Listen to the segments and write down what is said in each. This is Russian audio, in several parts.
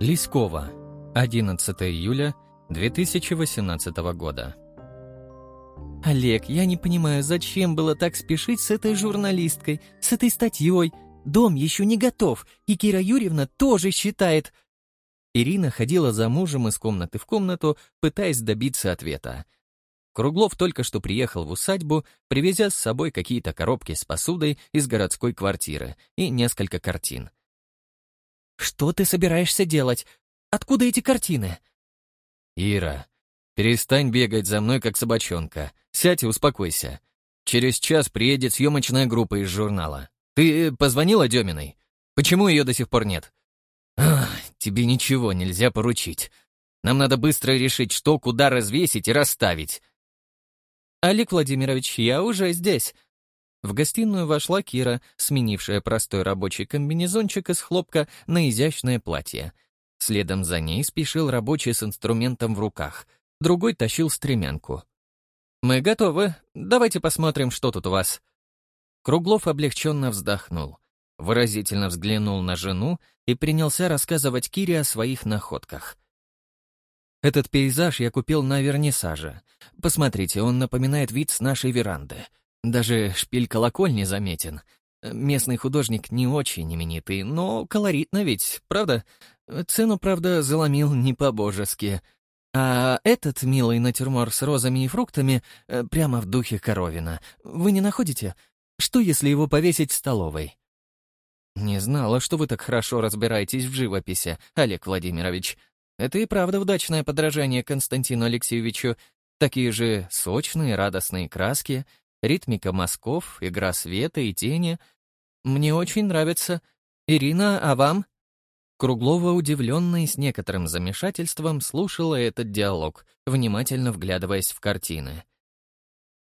Лискова. 11 июля 2018 года. «Олег, я не понимаю, зачем было так спешить с этой журналисткой, с этой статьей? Дом еще не готов, и Кира Юрьевна тоже считает...» Ирина ходила за мужем из комнаты в комнату, пытаясь добиться ответа. Круглов только что приехал в усадьбу, привезя с собой какие-то коробки с посудой из городской квартиры и несколько картин. «Что ты собираешься делать? Откуда эти картины?» «Ира, перестань бегать за мной, как собачонка. Сядь и успокойся. Через час приедет съемочная группа из журнала. Ты позвонила Деминой? Почему ее до сих пор нет?» Ах, «Тебе ничего нельзя поручить. Нам надо быстро решить, что куда развесить и расставить». «Олег Владимирович, я уже здесь. В гостиную вошла Кира, сменившая простой рабочий комбинезончик из хлопка на изящное платье. Следом за ней спешил рабочий с инструментом в руках. Другой тащил стремянку. «Мы готовы. Давайте посмотрим, что тут у вас». Круглов облегченно вздохнул, выразительно взглянул на жену и принялся рассказывать Кире о своих находках. «Этот пейзаж я купил на вернисаже. Посмотрите, он напоминает вид с нашей веранды. Даже шпиль колокольни заметен. Местный художник не очень именитый, но колоритно ведь, правда? Цену, правда, заломил не по-божески. А этот милый натюрмор с розами и фруктами э, прямо в духе Коровина. Вы не находите? Что, если его повесить в столовой? Не знала, что вы так хорошо разбираетесь в живописи, Олег Владимирович. Это и правда удачное подражание Константину Алексеевичу. Такие же сочные, радостные краски — ритмика мазков, игра света и тени. Мне очень нравится. Ирина, а вам?» Круглова, удивленно и с некоторым замешательством, слушала этот диалог, внимательно вглядываясь в картины.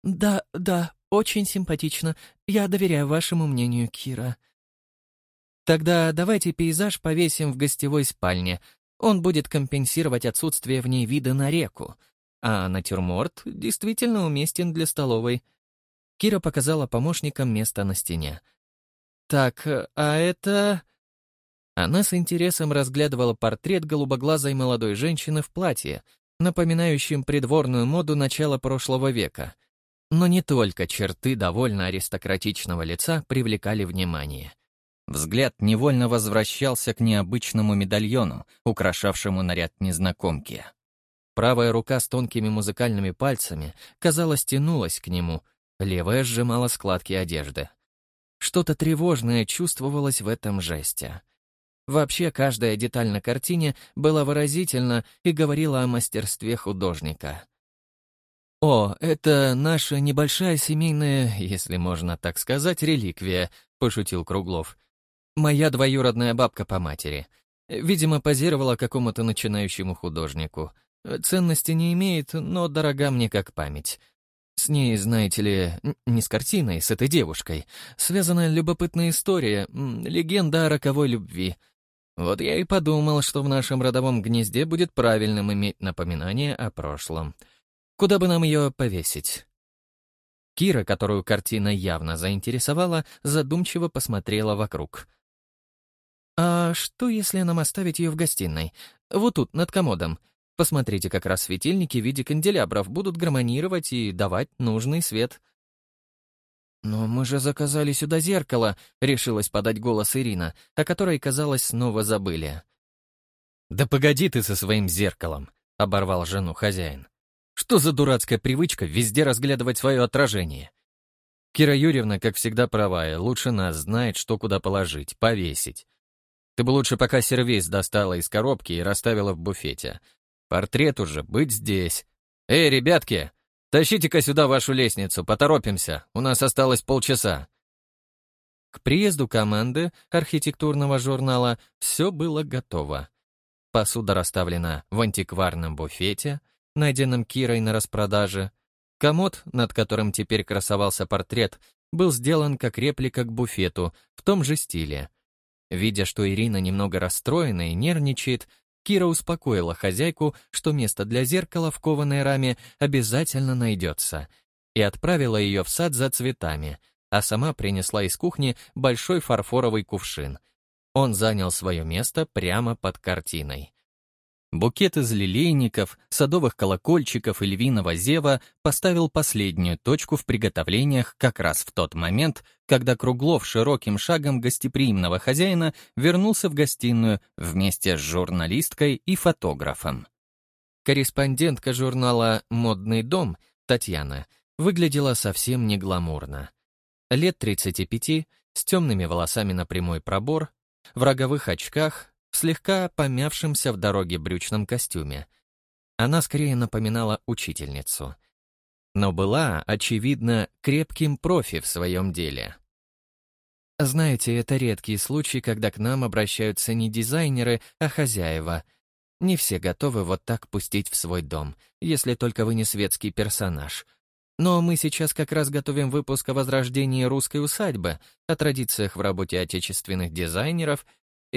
«Да, да, очень симпатично. Я доверяю вашему мнению, Кира». «Тогда давайте пейзаж повесим в гостевой спальне. Он будет компенсировать отсутствие в ней вида на реку. А натюрморт действительно уместен для столовой. Кира показала помощникам место на стене. «Так, а это...» Она с интересом разглядывала портрет голубоглазой молодой женщины в платье, напоминающем придворную моду начала прошлого века. Но не только черты довольно аристократичного лица привлекали внимание. Взгляд невольно возвращался к необычному медальону, украшавшему наряд незнакомки. Правая рука с тонкими музыкальными пальцами, казалось, тянулась к нему — Левая сжимала складки одежды. Что-то тревожное чувствовалось в этом жесте. Вообще, каждая деталь на картине была выразительна и говорила о мастерстве художника. «О, это наша небольшая семейная, если можно так сказать, реликвия», — пошутил Круглов. «Моя двоюродная бабка по матери. Видимо, позировала какому-то начинающему художнику. Ценности не имеет, но дорога мне как память. С ней, знаете ли, не с картиной, с этой девушкой, связана любопытная история, легенда о роковой любви. Вот я и подумал, что в нашем родовом гнезде будет правильным иметь напоминание о прошлом. Куда бы нам ее повесить? Кира, которую картина явно заинтересовала, задумчиво посмотрела вокруг. «А что, если нам оставить ее в гостиной? Вот тут, над комодом. Посмотрите, как раз светильники в виде канделябров будут гармонировать и давать нужный свет. «Но мы же заказали сюда зеркало», — решилась подать голос Ирина, о которой, казалось, снова забыли. «Да погоди ты со своим зеркалом», — оборвал жену хозяин. «Что за дурацкая привычка везде разглядывать свое отражение?» Кира Юрьевна, как всегда, права, и лучше нас знает, что куда положить, повесить. Ты бы лучше пока сервиз достала из коробки и расставила в буфете, Портрет уже быть здесь. Эй, ребятки, тащите-ка сюда вашу лестницу, поторопимся, у нас осталось полчаса. К приезду команды архитектурного журнала все было готово. Посуда расставлена в антикварном буфете, найденном Кирой на распродаже. Комод, над которым теперь красовался портрет, был сделан как реплика к буфету, в том же стиле. Видя, что Ирина немного расстроена и нервничает, Кира успокоила хозяйку, что место для зеркала в кованой раме обязательно найдется, и отправила ее в сад за цветами, а сама принесла из кухни большой фарфоровый кувшин. Он занял свое место прямо под картиной. Букет из лилейников, садовых колокольчиков и львиного зева поставил последнюю точку в приготовлениях как раз в тот момент, когда Круглов широким шагом гостеприимного хозяина вернулся в гостиную вместе с журналисткой и фотографом. Корреспондентка журнала «Модный дом» Татьяна выглядела совсем не гламурно. Лет 35, с темными волосами на прямой пробор, в роговых очках, в слегка помявшемся в дороге брючном костюме. Она скорее напоминала учительницу. Но была, очевидно, крепким профи в своем деле. Знаете, это редкий случай, когда к нам обращаются не дизайнеры, а хозяева. Не все готовы вот так пустить в свой дом, если только вы не светский персонаж. Но мы сейчас как раз готовим выпуск о возрождении русской усадьбы, о традициях в работе отечественных дизайнеров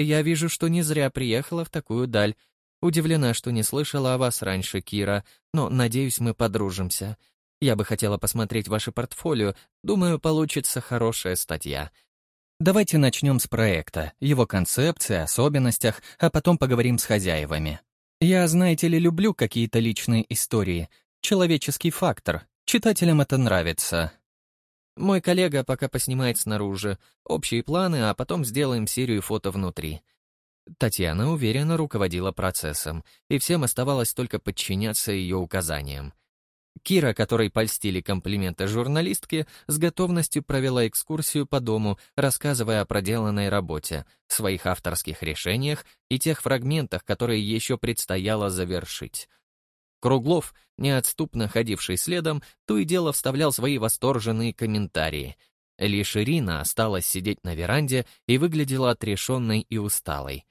я вижу, что не зря приехала в такую даль. Удивлена, что не слышала о вас раньше, Кира, но, надеюсь, мы подружимся. Я бы хотела посмотреть ваше портфолио, думаю, получится хорошая статья. Давайте начнем с проекта, его концепции, особенностях, а потом поговорим с хозяевами. Я, знаете ли, люблю какие-то личные истории. Человеческий фактор. Читателям это нравится. Мой коллега пока поснимает снаружи. Общие планы, а потом сделаем серию фото внутри. Татьяна уверенно руководила процессом, и всем оставалось только подчиняться ее указаниям. Кира, которой польстили комплименты журналистки, с готовностью провела экскурсию по дому, рассказывая о проделанной работе, своих авторских решениях и тех фрагментах, которые еще предстояло завершить. Круглов, неотступно ходивший следом, то и дело вставлял свои восторженные комментарии. Лишь Ирина осталась сидеть на веранде и выглядела отрешенной и усталой.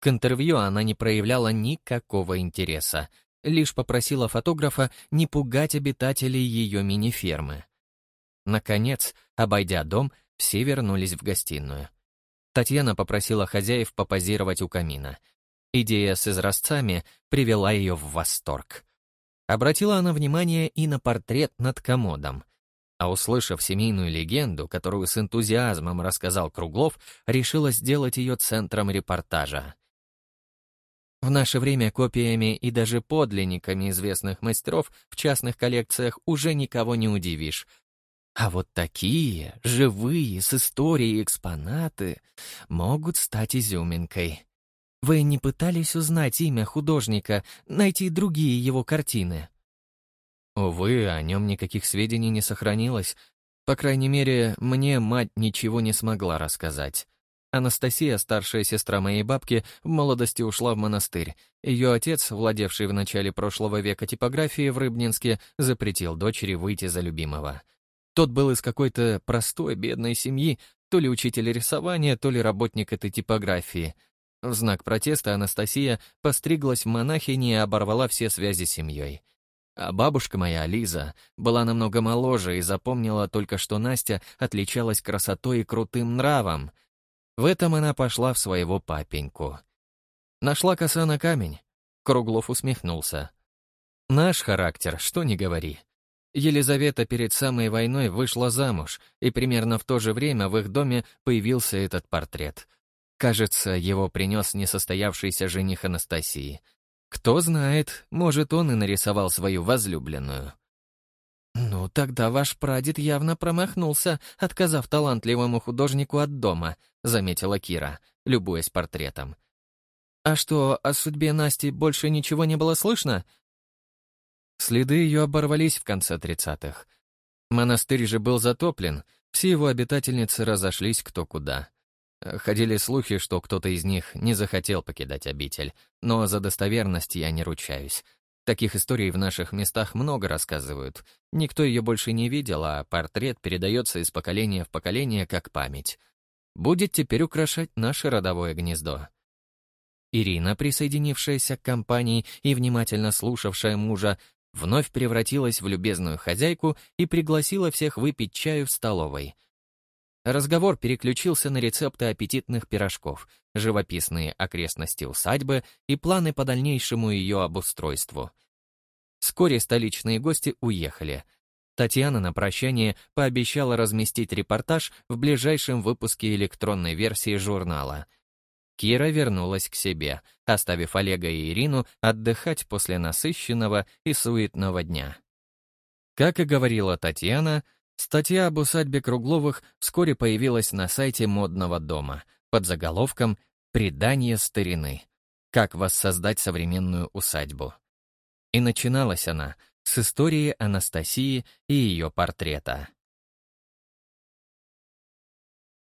К интервью она не проявляла никакого интереса, лишь попросила фотографа не пугать обитателей ее мини-фермы. Наконец, обойдя дом, все вернулись в гостиную. Татьяна попросила хозяев попозировать у камина — Идея с изразцами привела ее в восторг. Обратила она внимание и на портрет над комодом. А услышав семейную легенду, которую с энтузиазмом рассказал Круглов, решила сделать ее центром репортажа. В наше время копиями и даже подлинниками известных мастеров в частных коллекциях уже никого не удивишь. А вот такие, живые, с историей экспонаты, могут стать изюминкой. Вы не пытались узнать имя художника, найти другие его картины? Увы, о нем никаких сведений не сохранилось. По крайней мере, мне мать ничего не смогла рассказать. Анастасия, старшая сестра моей бабки, в молодости ушла в монастырь. Ее отец, владевший в начале прошлого века типографией в Рыбнинске, запретил дочери выйти за любимого. Тот был из какой-то простой, бедной семьи, то ли учитель рисования, то ли работник этой типографии. В знак протеста Анастасия постриглась в монахини и оборвала все связи с семьей. А бабушка моя, Лиза, была намного моложе и запомнила только, что Настя отличалась красотой и крутым нравом. В этом она пошла в своего папеньку. Нашла коса на камень. Круглов усмехнулся. Наш характер, что ни говори. Елизавета перед самой войной вышла замуж, и примерно в то же время в их доме появился этот портрет — Кажется, его принес несостоявшийся жених Анастасии. Кто знает, может, он и нарисовал свою возлюбленную. «Ну, тогда ваш прадед явно промахнулся, отказав талантливому художнику от дома», заметила Кира, любуясь портретом. «А что, о судьбе Насти больше ничего не было слышно?» Следы ее оборвались в конце тридцатых. Монастырь же был затоплен, все его обитательницы разошлись кто куда. Ходили слухи, что кто-то из них не захотел покидать обитель, но за достоверность я не ручаюсь. Таких историй в наших местах много рассказывают. Никто ее больше не видел, а портрет передается из поколения в поколение как память. Будет теперь украшать наше родовое гнездо. Ирина, присоединившаяся к компании и внимательно слушавшая мужа, вновь превратилась в любезную хозяйку и пригласила всех выпить чаю в столовой. Разговор переключился на рецепты аппетитных пирожков, живописные окрестности усадьбы и планы по дальнейшему ее обустройству. Вскоре столичные гости уехали. Татьяна на прощание пообещала разместить репортаж в ближайшем выпуске электронной версии журнала. Кира вернулась к себе, оставив Олега и Ирину отдыхать после насыщенного и суетного дня. Как и говорила Татьяна, статья об усадьбе Кругловых вскоре появилась на сайте модного дома под заголовком «Предание старины. Как воссоздать современную усадьбу». И начиналась она с истории Анастасии и ее портрета.